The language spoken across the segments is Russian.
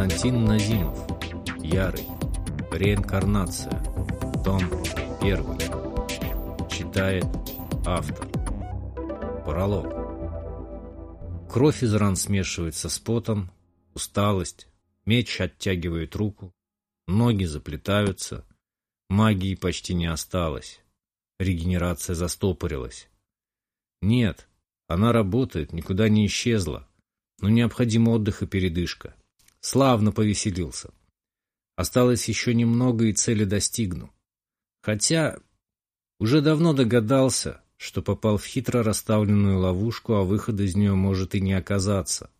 Константин Назимов. Ярый. Реинкарнация. Том 1. Читает автор. Пролог. Кровь из ран смешивается с потом, усталость, меч оттягивает руку, ноги заплетаются, магии почти не осталось, регенерация застопорилась. Нет, она работает, никуда не исчезла, но необходим отдых и передышка. Славно повеселился. Осталось еще немного и цели достигну. Хотя уже давно догадался, что попал в хитро расставленную ловушку, а выхода из нее может и не оказаться.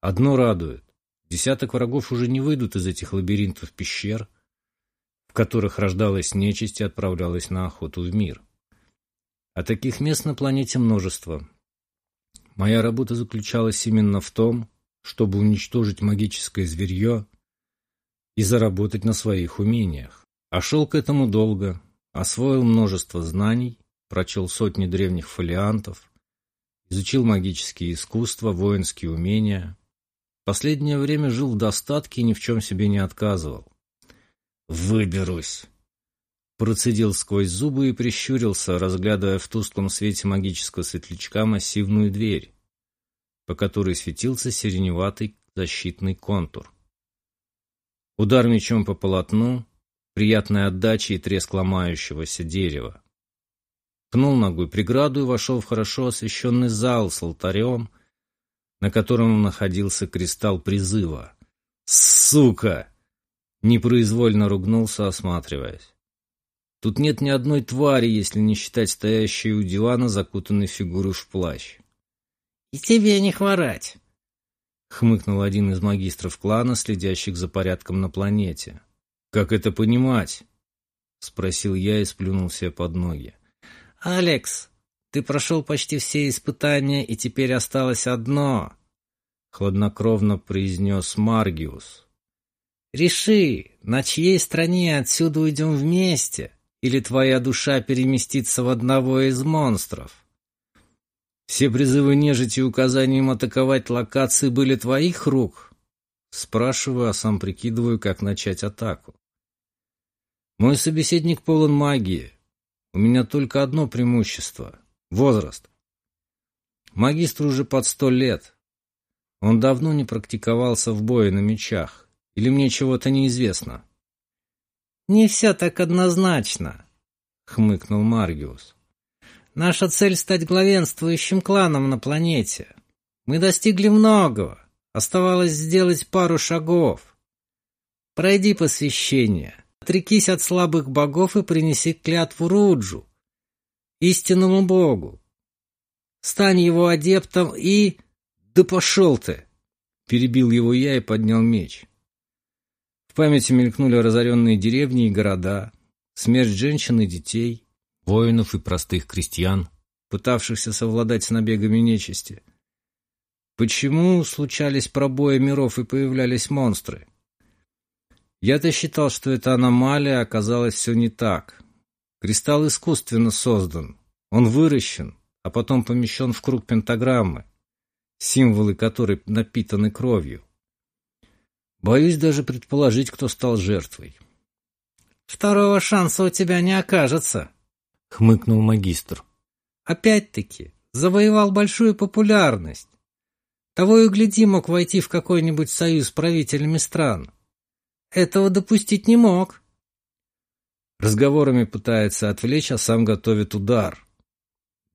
Одно радует. Десяток врагов уже не выйдут из этих лабиринтов пещер, в которых рождалась нечисть и отправлялась на охоту в мир. А таких мест на планете множество. Моя работа заключалась именно в том, чтобы уничтожить магическое зверье и заработать на своих умениях. А шел к этому долго, освоил множество знаний, прочел сотни древних фолиантов, изучил магические искусства, воинские умения. Последнее время жил в достатке и ни в чем себе не отказывал. «Выберусь!» Процедил сквозь зубы и прищурился, разглядывая в тусклом свете магического светлячка массивную дверь, по которой светился сиреневатый защитный контур. Удар мечом по полотну, приятная отдача и треск ломающегося дерева. Пнул ногой преграду и вошел в хорошо освещенный зал с алтарем, на котором находился кристалл призыва. «Сука!» Непроизвольно ругнулся, осматриваясь. Тут нет ни одной твари, если не считать стоящей у дивана закутанной фигуры в плащ. «И тебе не хворать!» — хмыкнул один из магистров клана, следящих за порядком на планете. «Как это понимать?» — спросил я и сплюнул себе под ноги. «Алекс, ты прошел почти все испытания, и теперь осталось одно!» — хладнокровно произнес Маргиус. «Реши, на чьей стороне отсюда уйдем вместе, или твоя душа переместится в одного из монстров?» Все призывы нежити указанием атаковать локации были твоих рук? Спрашиваю, а сам прикидываю, как начать атаку. Мой собеседник полон магии. У меня только одно преимущество — возраст. Магистру уже под сто лет. Он давно не практиковался в бое на мечах. Или мне чего-то неизвестно? — Не все так однозначно, — хмыкнул Маргиус. Наша цель — стать главенствующим кланом на планете. Мы достигли многого. Оставалось сделать пару шагов. Пройди посвящение. Отрекись от слабых богов и принеси клятву Руджу, истинному богу. Стань его адептом и... Да пошел ты! Перебил его я и поднял меч. В памяти мелькнули разоренные деревни и города, смерть женщин и детей — воинов и простых крестьян, пытавшихся совладать с набегами нечисти. Почему случались пробои миров и появлялись монстры? Я-то считал, что это аномалия, оказалось все не так. Кристалл искусственно создан, он выращен, а потом помещен в круг пентаграммы, символы которой напитаны кровью. Боюсь даже предположить, кто стал жертвой. «Второго шанса у тебя не окажется», — хмыкнул магистр. «Опять-таки, завоевал большую популярность. Того и гляди мог войти в какой-нибудь союз правителями стран. Этого допустить не мог». Разговорами пытается отвлечь, а сам готовит удар.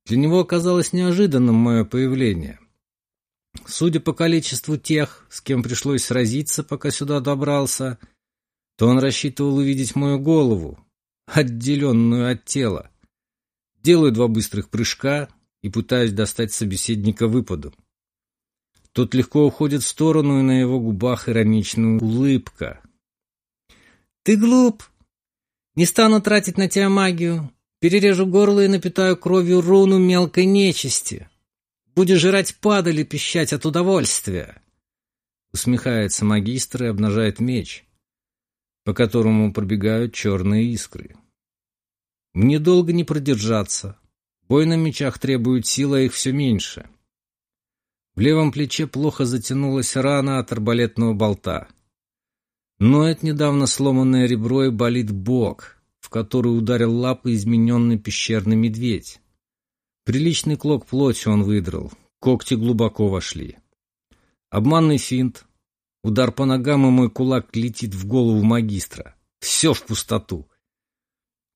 Для него оказалось неожиданным мое появление. Судя по количеству тех, с кем пришлось сразиться, пока сюда добрался, то он рассчитывал увидеть мою голову, отделенную от тела. Делаю два быстрых прыжка и пытаюсь достать собеседника выпадом. Тот легко уходит в сторону, и на его губах ироничная улыбка. «Ты глуп! Не стану тратить на тебя магию. Перережу горло и напитаю кровью руну мелкой нечисти. Будешь жрать падали, пищать от удовольствия!» Усмехается магистр и обнажает меч, по которому пробегают черные искры. Мне долго не продержаться. Бой на мечах требует силы, а их все меньше. В левом плече плохо затянулась рана от арбалетного болта. Ноет недавно сломанное ребро и болит бок, в который ударил лапой измененный пещерный медведь. Приличный клок плоти он выдрал, когти глубоко вошли. Обманный финт. Удар по ногам, и мой кулак летит в голову магистра. Все в пустоту.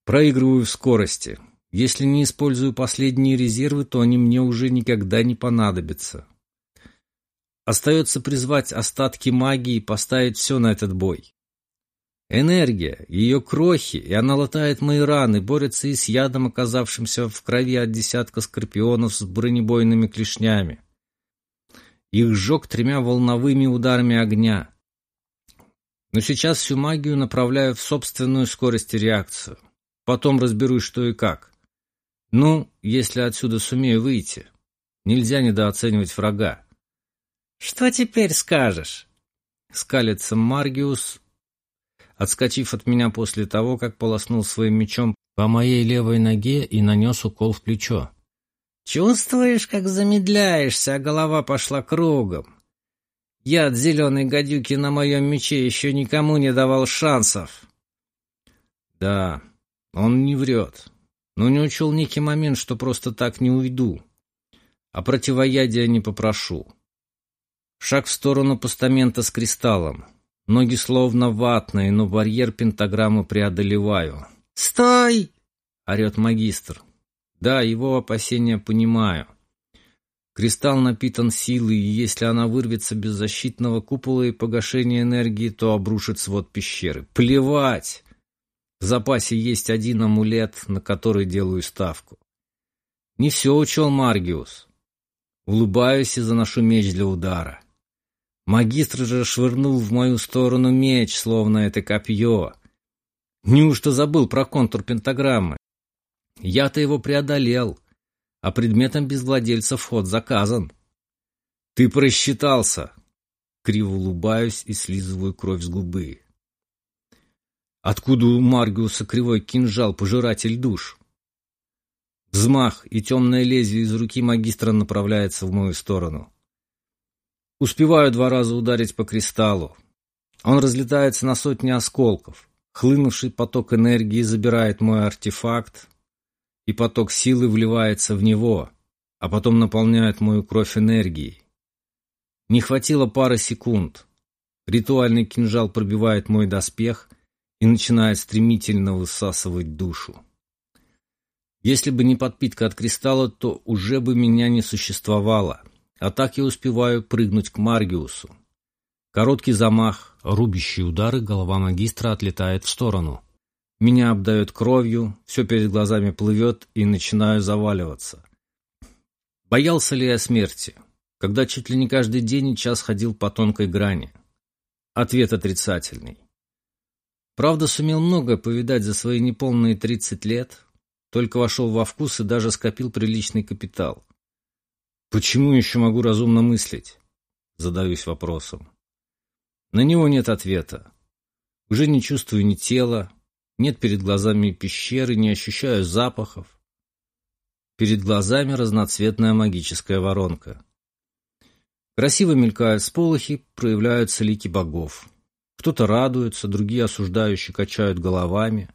Проигрываю в скорости. Если не использую последние резервы, то они мне уже никогда не понадобятся. Остается призвать остатки магии и поставить все на этот бой. Энергия, ее крохи, и она латает мои раны, борется и с ядом, оказавшимся в крови от десятка скорпионов с бронебойными клешнями. Их сжег тремя волновыми ударами огня. Но сейчас всю магию направляю в собственную скорость и реакцию. Потом разберусь, что и как. Ну, если отсюда сумею выйти. Нельзя недооценивать врага. «Что теперь скажешь?» Скалится Маргиус, отскочив от меня после того, как полоснул своим мечом по моей левой ноге и нанес укол в плечо. «Чувствуешь, как замедляешься, а голова пошла кругом? Яд зеленой гадюки на моем мече еще никому не давал шансов». «Да, он не врет, но не учел некий момент, что просто так не уйду, а противоядия не попрошу». Шаг в сторону постамента с кристаллом. Ноги словно ватные, но барьер пентаграммы преодолеваю. «Стой!» — орет магистр. Да, его опасения понимаю. Кристалл напитан силой, и если она вырвется без защитного купола и погашения энергии, то обрушит свод пещеры. Плевать! В запасе есть один амулет, на который делаю ставку. Не все учел Маргиус. Улыбаюсь и заношу меч для удара. Магистр же швырнул в мою сторону меч, словно это копье. Неужто забыл про контур пентаграммы? Я-то его преодолел, а предметом без владельца вход заказан. Ты просчитался. Криво улыбаюсь и слизываю кровь с губы. Откуда у Маргиуса кривой кинжал, пожиратель душ? Взмах, и темное лезвие из руки магистра направляется в мою сторону. Успеваю два раза ударить по кристаллу. Он разлетается на сотни осколков. Хлынувший поток энергии забирает мой артефакт, и поток силы вливается в него, а потом наполняет мою кровь энергией. Не хватило пары секунд. Ритуальный кинжал пробивает мой доспех и начинает стремительно высасывать душу. Если бы не подпитка от кристалла, то уже бы меня не существовало — а так я успеваю прыгнуть к Маргиусу. Короткий замах, рубящий удары, голова магистра отлетает в сторону. Меня обдает кровью, все перед глазами плывет и начинаю заваливаться. Боялся ли я смерти, когда чуть ли не каждый день и час ходил по тонкой грани? Ответ отрицательный. Правда, сумел много повидать за свои неполные 30 лет, только вошел во вкус и даже скопил приличный капитал. Почему еще могу разумно мыслить? Задаюсь вопросом. На него нет ответа. Уже не чувствую ни тела, нет перед глазами пещеры, не ощущаю запахов. Перед глазами разноцветная магическая воронка. Красиво мелькают сполохи, проявляются лики богов. Кто-то радуется, другие осуждающие качают головами.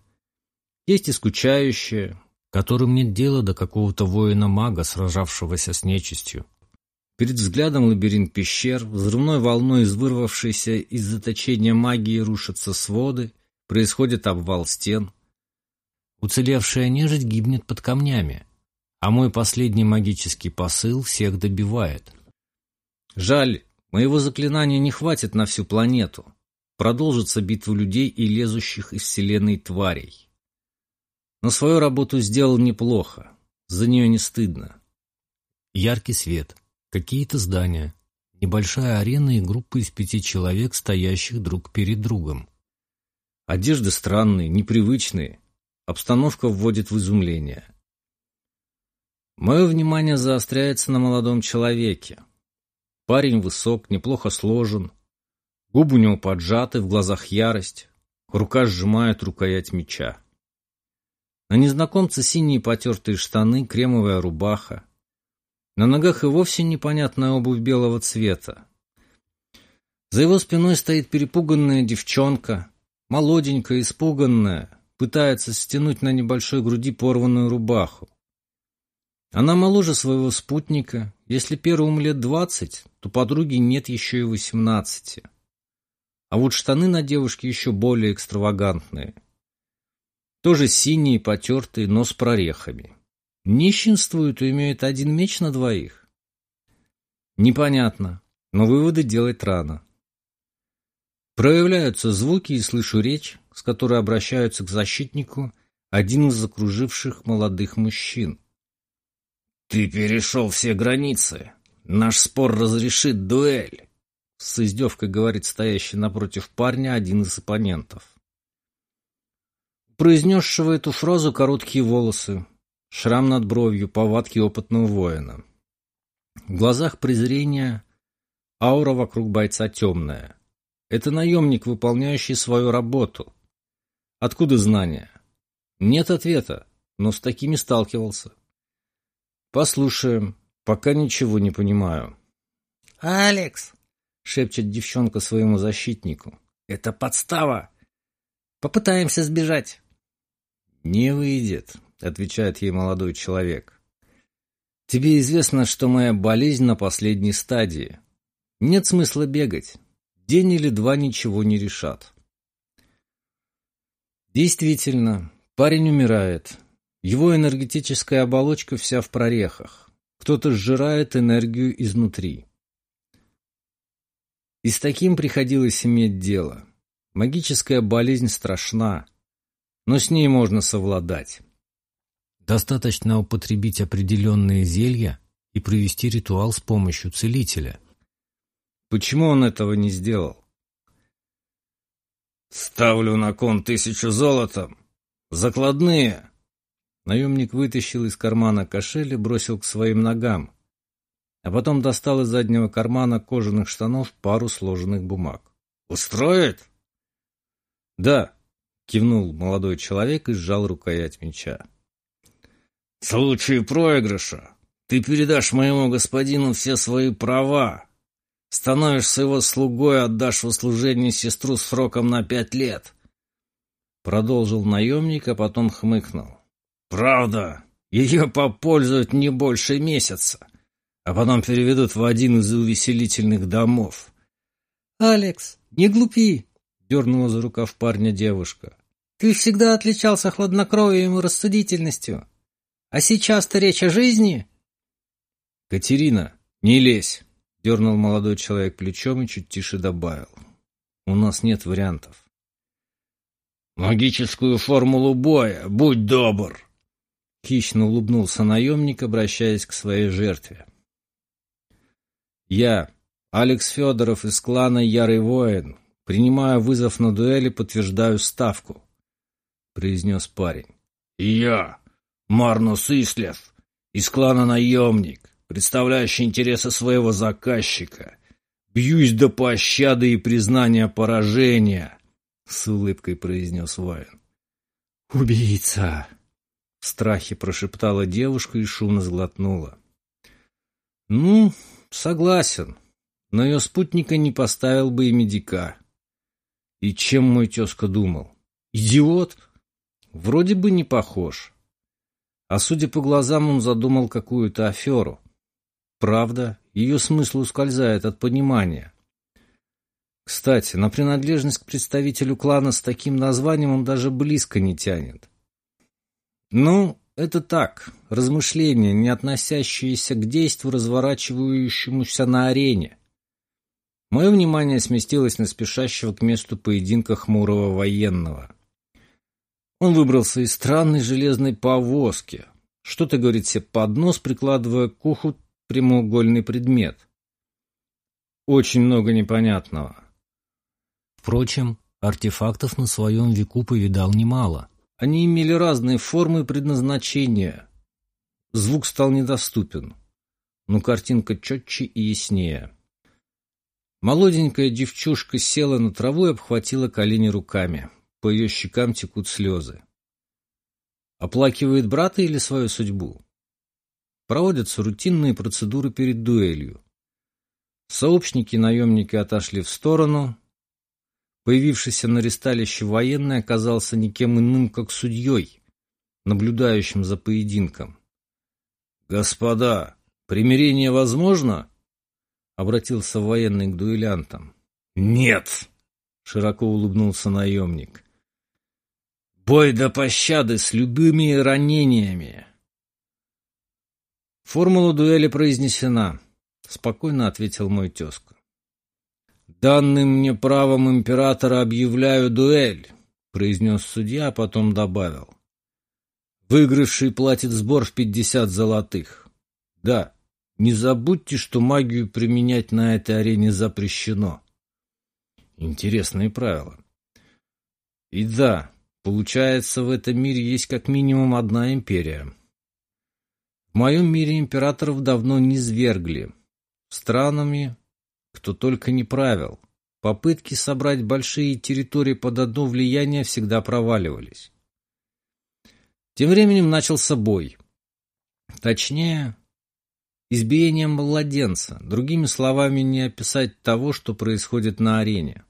Есть и скучающие, которым нет дела до какого-то воина-мага, сражавшегося с нечистью. Перед взглядом лабиринт пещер, взрывной волной из вырвавшейся из заточения магии рушатся своды, происходит обвал стен. Уцелевшая нежить гибнет под камнями, а мой последний магический посыл всех добивает. Жаль, моего заклинания не хватит на всю планету. Продолжится битва людей и лезущих из вселенной тварей. Но свою работу сделал неплохо. За нее не стыдно. Яркий свет, какие-то здания, небольшая арена и группа из пяти человек, стоящих друг перед другом. Одежды странные, непривычные. Обстановка вводит в изумление. Мое внимание заостряется на молодом человеке. Парень высок, неплохо сложен. Губы у него поджаты, в глазах ярость. Рука сжимает рукоять меча. На незнакомце синие потертые штаны, кремовая рубаха. На ногах и вовсе непонятная обувь белого цвета. За его спиной стоит перепуганная девчонка, молоденькая, испуганная, пытается стянуть на небольшой груди порванную рубаху. Она моложе своего спутника. Если первому лет двадцать, то подруги нет еще и восемнадцати. А вот штаны на девушке еще более экстравагантные. Тоже синие, потертые, но с прорехами. Нищенствуют и имеют один меч на двоих. Непонятно, но выводы делать рано. Проявляются звуки и слышу речь, с которой обращаются к защитнику один из закруживших молодых мужчин. «Ты перешел все границы. Наш спор разрешит дуэль», — с издевкой говорит стоящий напротив парня один из оппонентов. Произнесшего эту фразу короткие волосы, шрам над бровью, повадки опытного воина. В глазах презрения, аура вокруг бойца темная. Это наемник, выполняющий свою работу. Откуда знания? Нет ответа, но с такими сталкивался. Послушаем, пока ничего не понимаю. «Алекс!» — шепчет девчонка своему защитнику. «Это подстава! Попытаемся сбежать!» «Не выйдет», — отвечает ей молодой человек. «Тебе известно, что моя болезнь на последней стадии. Нет смысла бегать. День или два ничего не решат». Действительно, парень умирает, его энергетическая оболочка вся в прорехах. Кто-то сжирает энергию изнутри. И с таким приходилось иметь дело. Магическая болезнь страшна, но с ней можно совладать. Достаточно употребить определенные зелья и провести ритуал с помощью целителя. Почему он этого не сделал? «Ставлю на кон тысячу золотом. Закладные!» Наемник вытащил из кармана кошель и бросил к своим ногам, а потом достал из заднего кармана кожаных штанов пару сложенных бумаг. «Устроит?» «Да», — кивнул молодой человек и сжал рукоять меча. «В случае проигрыша ты передашь моему господину все свои права, становишься его слугой, отдашь в услужение сестру сроком на пять лет», — продолжил наемник, а потом хмыкнул. Правда, ее попользуют не больше месяца, а потом переведут в один из увеселительных домов. «Алекс, не глупи!» — дернула за рукав парня девушка. «Ты всегда отличался хладнокровием и рассудительностью. А сейчас-то речь о жизни?» «Катерина, не лезь!» — дернул молодой человек плечом и чуть тише добавил. «У нас нет вариантов». «Магическую формулу боя, будь добр!» Хищно улыбнулся наемник, обращаясь к своей жертве. «Я, Алекс Федоров из клана Ярый Воин, принимаю вызов на дуэли, подтверждаю ставку», — произнес парень. «И я, Марнус Ислев, из клана Наемник, представляющий интересы своего заказчика, бьюсь до пощады и признания поражения», — с улыбкой произнес воин. «Убийца!» В страхе прошептала девушка и шумно сглотнула. «Ну, согласен, но ее спутника не поставил бы и медика. И чем мой тезка думал? Идиот? Вроде бы не похож. А судя по глазам, он задумал какую-то аферу. Правда, ее смысл ускользает от понимания. Кстати, на принадлежность к представителю клана с таким названием он даже близко не тянет. Ну, это так, размышления, не относящиеся к действу, разворачивающемуся на арене. Мое внимание сместилось на спешащего к месту поединка хмурого военного. Он выбрался из странной железной повозки. Что-то говорит себе под нос, прикладывая к уху прямоугольный предмет. Очень много непонятного. Впрочем, артефактов на своем веку повидал немало. Они имели разные формы и предназначения. Звук стал недоступен, но картинка четче и яснее. Молоденькая девчушка села на траву и обхватила колени руками. По ее щекам текут слезы. Оплакивает брата или свою судьбу? проводятся рутинные процедуры перед дуэлью. Сообщники и наемники отошли в сторону. Появившийся на ресталище военный оказался никем иным, как судьей, наблюдающим за поединком. «Господа, примирение возможно?» — обратился военный к дуэлянтам. «Нет!» — широко улыбнулся наемник. «Бой до пощады с любыми ранениями!» «Формула дуэли произнесена», — спокойно ответил мой тезка. «Данным мне правом императора объявляю дуэль», — произнес судья, а потом добавил. «Выигравший платит сбор в пятьдесят золотых. Да, не забудьте, что магию применять на этой арене запрещено». Интересные правила. И да, получается, в этом мире есть как минимум одна империя — в моем мире императоров давно не свергли. Странами кто только не правил. Попытки собрать большие территории под одно влияние всегда проваливались. Тем временем начался бой. Точнее, избиение младенца. Другими словами, не описать того, что происходит на арене.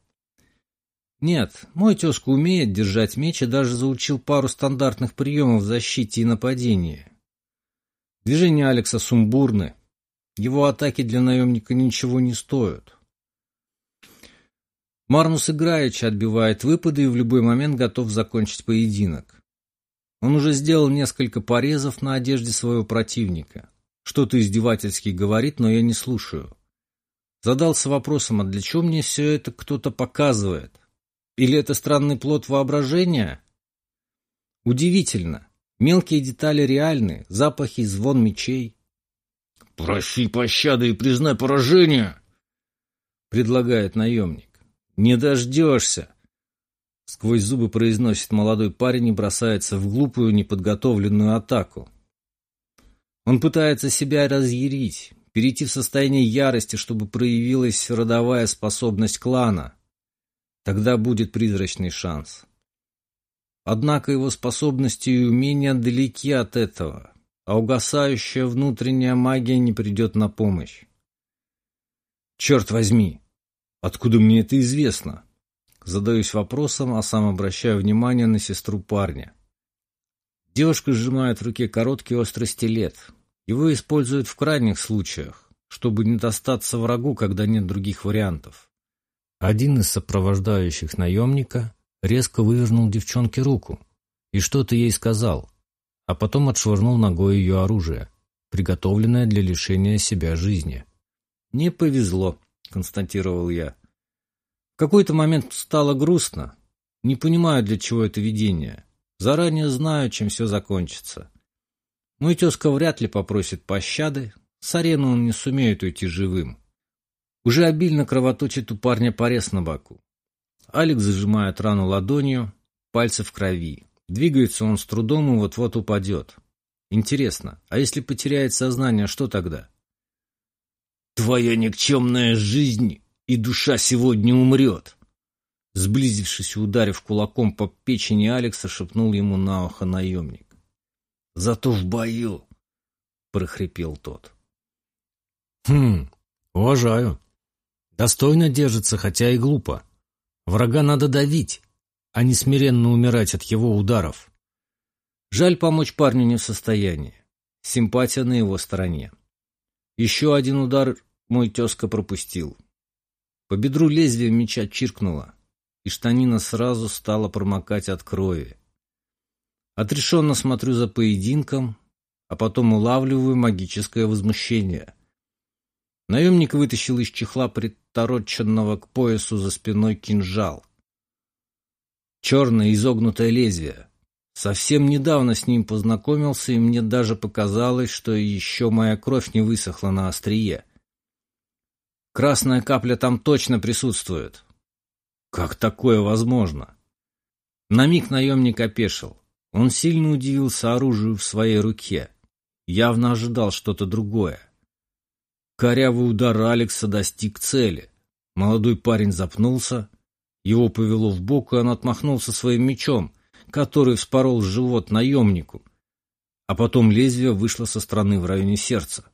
Нет, мой тезка умеет держать меч и даже заучил пару стандартных приемов в защите и нападении. Движения Алекса сумбурны. Его атаки для наемника ничего не стоят. Марнус играючи отбивает выпады и в любой момент готов закончить поединок. Он уже сделал несколько порезов на одежде своего противника. Что-то издевательски говорит, но я не слушаю. Задался вопросом, а для чего мне все это кто-то показывает? Или это странный плод воображения? Удивительно. Мелкие детали реальны, запахи, звон мечей. «Проси пощады и признай поражение!» — предлагает наемник. «Не дождешься!» Сквозь зубы произносит молодой парень и бросается в глупую, неподготовленную атаку. Он пытается себя разъярить, перейти в состояние ярости, чтобы проявилась родовая способность клана. Тогда будет призрачный шанс. Однако его способности и умения далеки от этого, а угасающая внутренняя магия не придет на помощь. Черт возьми, откуда мне это известно? Задаюсь вопросом, а сам обращаю внимание на сестру парня. Девушка сжимает в руке короткий острый стилет. Его используют в крайних случаях, чтобы не достаться врагу, когда нет других вариантов. Один из сопровождающих наемника резко вывернул девчонке руку и что-то ей сказал, а потом отшвырнул ногой ее оружие, приготовленное для лишения себя жизни. «Не повезло», — констатировал я. В какой-то момент стало грустно. Не понимаю, для чего это видение. Заранее знаю, чем все закончится. Мой тезка вряд ли попросит пощады, с арены он не сумеет уйти живым. Уже обильно кровоточит у парня порез на боку. Алекс зажимает рану ладонью, пальцы в крови. Двигается он с трудом и вот-вот упадет. Интересно, а если потеряет сознание, что тогда? «Твоя никчемная жизнь и душа сегодня умрет!» Сблизившись и ударив кулаком по печени Алекса, шепнул ему на ухо наемник. «Зато в бою!» — прохрипел тот. «Хм, уважаю. Достойно держится, хотя и глупо. Врага надо давить, а не смиренно умирать от его ударов. Жаль, помочь парню не в состоянии. Симпатия на его стороне. Еще один удар мой тезка пропустил. По бедру лезвие меча чиркнуло, и штанина сразу стала промокать от крови. Отрешенно смотрю за поединком, а потом улавливаю магическое возмущение. Наемник вытащил из чехла притороченного к поясу за спиной кинжал. Черное изогнутое лезвие. Совсем недавно с ним познакомился, и мне даже показалось, что еще моя кровь не высохла на острие. Красная капля там точно присутствует. Как такое возможно? На миг наемник опешил. Он сильно удивился оружию в своей руке. Явно ожидал что-то другое. Корявый удар Алекса достиг цели. Молодой парень запнулся, его повело в бок, и он отмахнулся своим мечом, который вспорол живот наемнику, а потом лезвие вышло со стороны в районе сердца.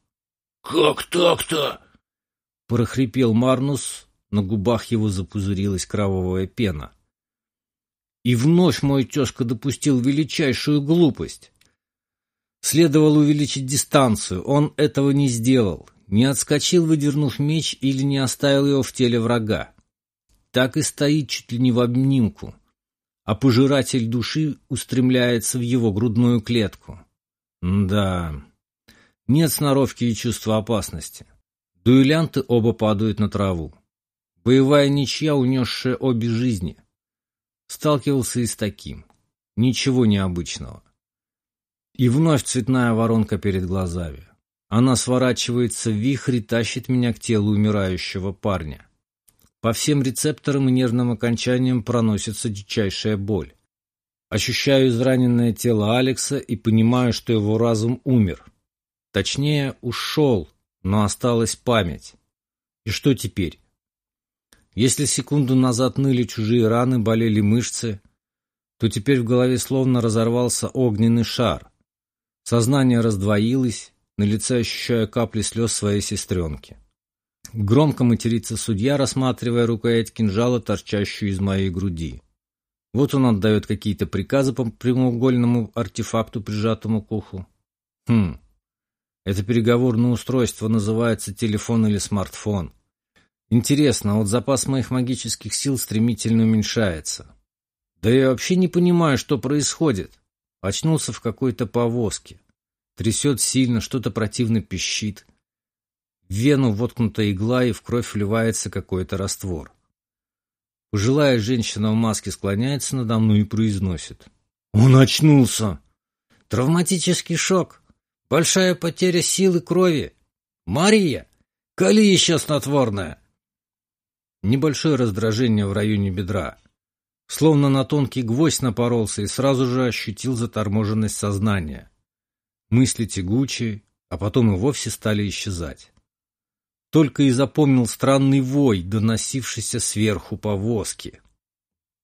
«Как так-то?» — прохрипел Марнус, на губах его запузырилась кровавая пена. И вновь мой тезка допустил величайшую глупость. Следовало увеличить дистанцию, он этого не сделал, не отскочил, выдернув меч, или не оставил его в теле врага. Так и стоит чуть ли не в обнимку, а пожиратель души устремляется в его грудную клетку. Да, нет сноровки и чувства опасности. Дуэлянты оба падают на траву. Боевая ничья, унесшая обе жизни. Сталкивался и с таким. Ничего необычного. И вновь цветная воронка перед глазами. Она сворачивается в вихрь и тащит меня к телу умирающего парня. По всем рецепторам и нервным окончаниям проносится дичайшая боль. Ощущаю израненное тело Алекса и понимаю, что его разум умер. Точнее, ушел, но осталась память. И что теперь? Если секунду назад ныли чужие раны, болели мышцы, то теперь в голове словно разорвался огненный шар. Сознание раздвоилось, на лице ощущая капли слез своей сестренки. Громко матерится судья, рассматривая рукоять кинжала, торчащую из моей груди. Вот он отдает какие-то приказы по прямоугольному артефакту, прижатому к уху. Хм, это переговорное устройство называется телефон или смартфон. Интересно, вот запас моих магических сил стремительно уменьшается. Да я вообще не понимаю, что происходит. Очнулся в какой-то повозке. Трясет сильно, что-то противно пищит. В вену воткнута игла, и в кровь вливается какой-то раствор. Пожилая женщина в маске склоняется надо мной и произносит. «Он очнулся!» «Травматический шок! Большая потеря силы крови! Мария! Кали еще снотворное!» Небольшое раздражение в районе бедра. Словно на тонкий гвоздь напоролся и сразу же ощутил заторможенность сознания. Мысли тягучие, а потом и вовсе стали исчезать. Только и запомнил странный вой, доносившийся сверху повозки.